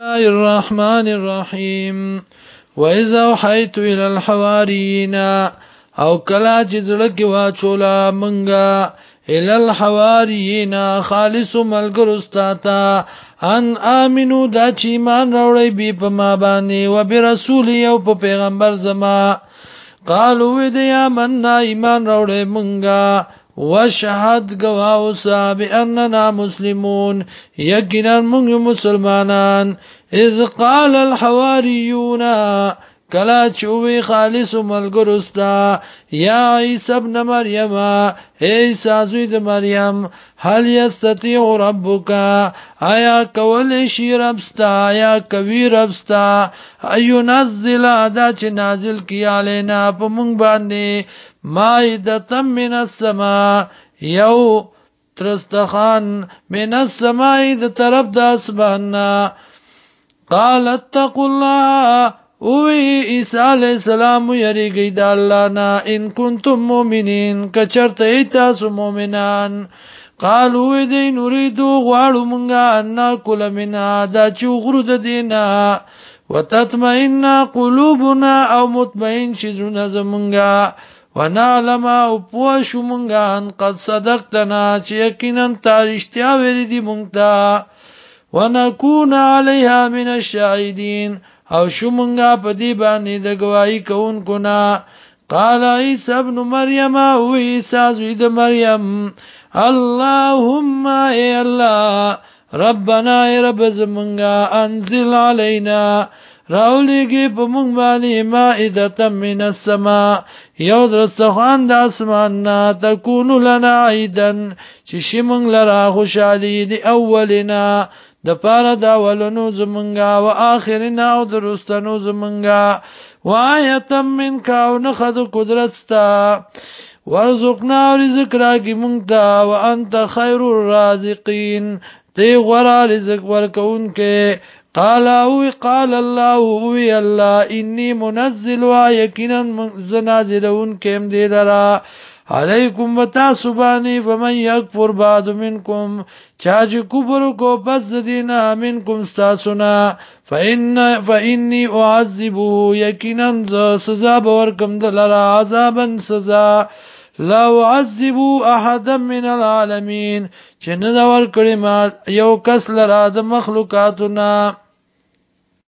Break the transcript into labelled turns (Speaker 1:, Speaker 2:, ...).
Speaker 1: الله الرحمن الرحیم و اذا وحیت الى الحواریین او کلا چې زړه کې واچولا منګه الى الحواریین خالص ملګرستاتا ان امنو دا چې ایمان راوړی بي په ما باندې و برسول یو په پیغمبر زما قالو دې امننا ایمان راوړې منګه وشهد گواو سا بأننا مسلمون يقنا من مسلمانان إذ قال الحواريون کلا چوي خالص ملګرستا یا عیسی ابن مریم اے عیسی زوی د مریم هل یستطيع ربک آیا کول شي ربستا یا کوي ربستا ایو نزل ادا چې نازل کی علینا په مونږ باندې مائده تم من السما یو ترستخان من السماء د طرف د اسماننا قال اتقوا الله اوی عیسی علیہ السلام یریږي د الله نه ان کنتم مؤمنین کچرته تاسو مؤمنان قالو دې نريد غواړو مونږه ان کول منا دا چې غرو د دینه وتطمئن قلوبنا او مطمئن شي زونه زمونږه ونعلم او پوښ مونږه ان قد صدقتنا چې یقینا تارشتیا ویری دي مونږ ته ونكون عليها من الشاهدين او شومنګا په دې باندې د گواہی کوونکو نه قال عيسى ابن مريم او عيسى زيد مريم اللهم اي الله ربنا اي رب زمنگا انزل علينا راولیگی پا مونگ بانی مائدتا من السما یو درستخان دا اسماننا تکونو لنا عیدن چشی مونگ لرا خوشالی دی اولنا د پاره دا ولنو زمنګا او اخرنا او درستنو زمنګا وایتم من کاو نخد قدرت ستا ورزقنا رزق راکی مونږ ته او انت خیر الرازقین تی غرا رزق ورکون کې قال او قال الله او الله اني منزل ويقينا زنازلون کم دي درا علیکم وتا سبانی فمن یکفر بعد منکم چا چې کفر کو پس د دینه منکم تاسونا فإن فإني أعذبه یقینا سزا باور کوم دلرا عذابا سزا لا أعذب أحدا من العالمين چې نه دا ور کړی ما یو کس لرا د مخلوقاتنا